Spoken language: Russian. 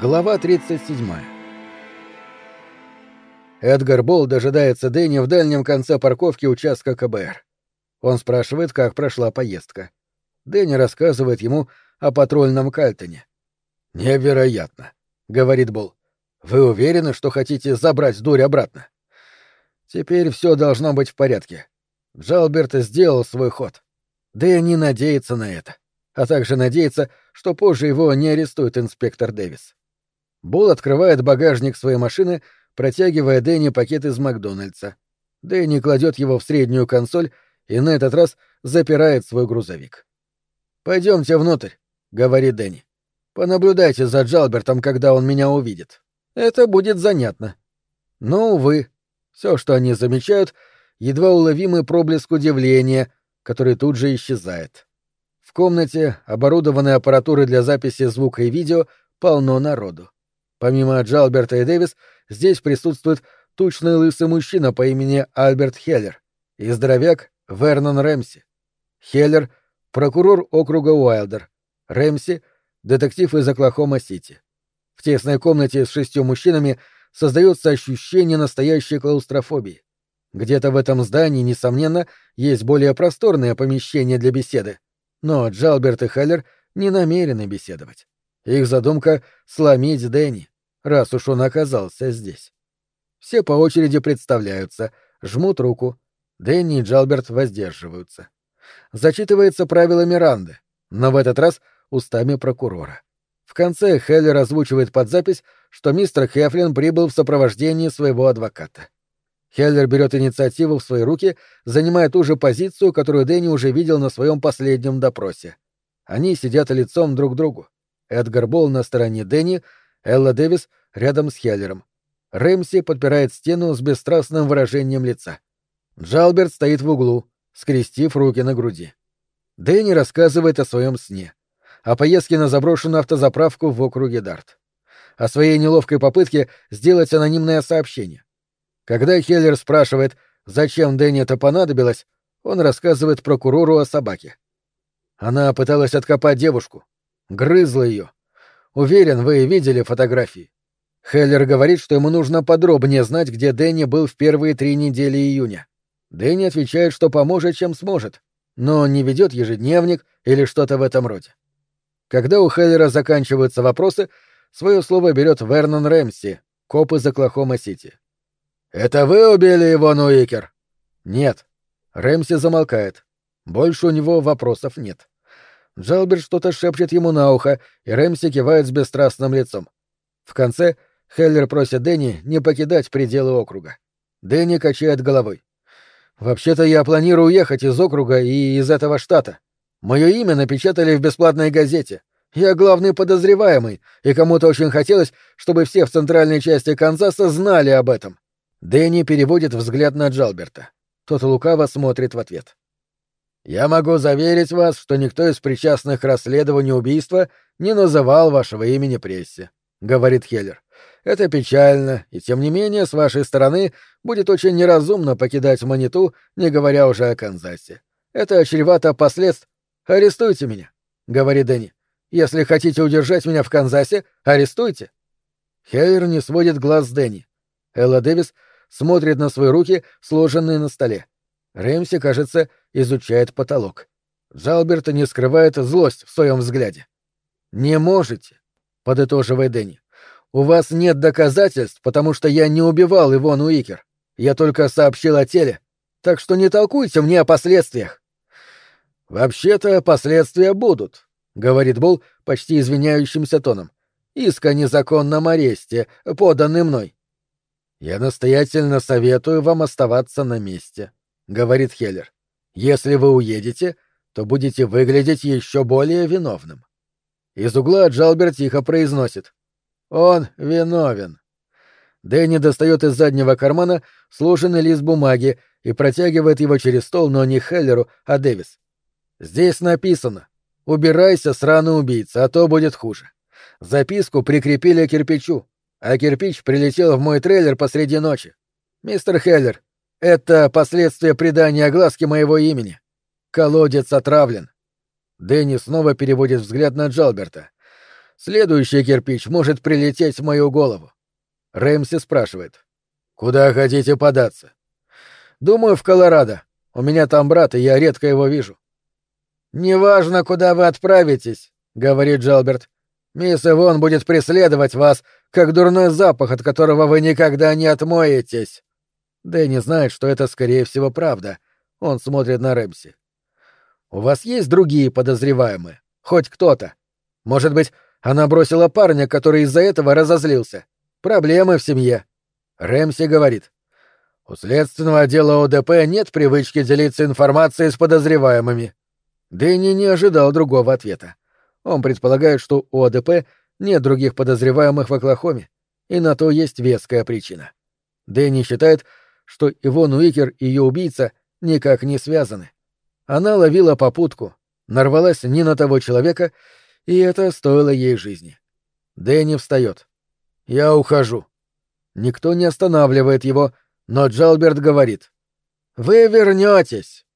Глава 37. Эдгар Болл дожидается Дэнни в дальнем конце парковки участка КБР. Он спрашивает, как прошла поездка. Дэнни рассказывает ему о патрульном Кальтоне. «Невероятно», — говорит Болл. «Вы уверены, что хотите забрать дурь обратно?» «Теперь все должно быть в порядке. Джалберт сделал свой ход. Дэнни надеется на это, а также надеется, что позже его не арестует инспектор Дэвис. Бул открывает багажник своей машины, протягивая Дэнни пакет из Макдональдса. Дэнни кладет его в среднюю консоль и на этот раз запирает свой грузовик. Пойдемте внутрь, говорит Дэнни. Понаблюдайте за Джалбертом, когда он меня увидит. Это будет занятно. Но, увы, все, что они замечают, едва уловимый проблеск удивления, который тут же исчезает. В комнате, оборудованной аппаратурой для записи звука и видео, полно народу. Помимо Джалберта и Дэвис, здесь присутствует тучный лысый мужчина по имени Альберт Хеллер и здоровяк Вернон Рэмси. Хеллер — прокурор округа Уайлдер. Рэмси — детектив из Оклахома-Сити. В тесной комнате с шестью мужчинами создается ощущение настоящей клаустрофобии. Где-то в этом здании, несомненно, есть более просторное помещение для беседы. Но Джалберт и Хеллер не намерены беседовать. Их задумка — сломить Дэнни раз уж он оказался здесь. Все по очереди представляются, жмут руку. Дэнни и Джалберт воздерживаются. Зачитывается правило Миранды, но в этот раз устами прокурора. В конце Хеллер озвучивает под запись, что мистер Хефлин прибыл в сопровождении своего адвоката. Хеллер берет инициативу в свои руки, занимая ту же позицию, которую Дэнни уже видел на своем последнем допросе. Они сидят лицом друг к другу. Эдгар Болл на стороне Дэнни, Элла Дэвис рядом с Хеллером. Рэмси подпирает стену с бесстрастным выражением лица. Джалберт стоит в углу, скрестив руки на груди. Дэнни рассказывает о своем сне, о поездке на заброшенную автозаправку в округе Дарт, о своей неловкой попытке сделать анонимное сообщение. Когда Хеллер спрашивает, зачем Дэнни это понадобилось, он рассказывает прокурору о собаке. Она пыталась откопать девушку, грызла ее, Уверен, вы видели фотографии. Хеллер говорит, что ему нужно подробнее знать, где Дэнни был в первые три недели июня. Дэнни отвечает, что поможет, чем сможет, но не ведет ежедневник или что-то в этом роде. Когда у Хеллера заканчиваются вопросы, свое слово берет Вернон Рэмси, коп из Оклахома-Сити. «Это вы убили его, Нуикер?» «Нет». Рэмси замолкает. Больше у него вопросов нет. Джалберт что-то шепчет ему на ухо, и Рэмси кивает с бесстрастным лицом. В конце Хеллер просит Дэнни не покидать пределы округа. Дэнни качает головой. «Вообще-то я планирую уехать из округа и из этого штата. Мое имя напечатали в бесплатной газете. Я главный подозреваемый, и кому-то очень хотелось, чтобы все в центральной части Канзаса знали об этом». Дэнни переводит взгляд на Джалберта. Тот лукаво смотрит в ответ. Я могу заверить вас, что никто из причастных к расследованию убийства не называл вашего имени прессе, говорит Хеллер. Это печально, и тем не менее, с вашей стороны будет очень неразумно покидать Маниту, не говоря уже о Канзасе. Это чревато последств. Арестуйте меня, говорит Дэнни. Если хотите удержать меня в Канзасе, арестуйте. Хеллер не сводит глаз с Дэнни. Элла Дэвис смотрит на свои руки, сложенные на столе. Рэмси, кажется, изучает потолок. Джалберт не скрывает злость в своем взгляде. «Не можете», — подытоживает Дэнни. «У вас нет доказательств, потому что я не убивал Ивон Уикер. Я только сообщил о теле. Так что не толкуйте мне о последствиях». «Вообще-то последствия будут», — говорит Бол почти извиняющимся тоном. «Иск о незаконном аресте, поданный мной». «Я настоятельно советую вам оставаться на месте», — говорит Хеллер. «Если вы уедете, то будете выглядеть еще более виновным». Из угла Джалберт тихо произносит. «Он виновен». Дэнни достает из заднего кармана сложенный лист бумаги и протягивает его через стол, но не Хеллеру, а Дэвис. «Здесь написано. Убирайся, сраный убийца, а то будет хуже. Записку прикрепили к кирпичу, а кирпич прилетел в мой трейлер посреди ночи. Мистер Хеллер, это последствия придания огласки моего имени. Колодец отравлен. Дэнни снова переводит взгляд на Джалберта. Следующий кирпич может прилететь в мою голову. Рэмси спрашивает. «Куда хотите податься?» «Думаю, в Колорадо. У меня там брат, и я редко его вижу». «Неважно, куда вы отправитесь», — говорит Джалберт. «Мисс Ивон будет преследовать вас, как дурной запах, от которого вы никогда не отмоетесь». Дэнни знает, что это, скорее всего, правда. Он смотрит на Рэмси. «У вас есть другие подозреваемые? Хоть кто-то? Может быть, она бросила парня, который из-за этого разозлился? Проблемы в семье». Рэмси говорит. «У следственного отдела ОДП нет привычки делиться информацией с подозреваемыми». Дэнни не ожидал другого ответа. Он предполагает, что у ОДП нет других подозреваемых в Оклахоме, и на то есть веская причина. Дэнни считает, что Ивон Уикер и ее убийца никак не связаны. Она ловила попутку, нарвалась не на того человека, и это стоило ей жизни. Дэнни встает. «Я ухожу». Никто не останавливает его, но Джалберт говорит. «Вы вернетесь.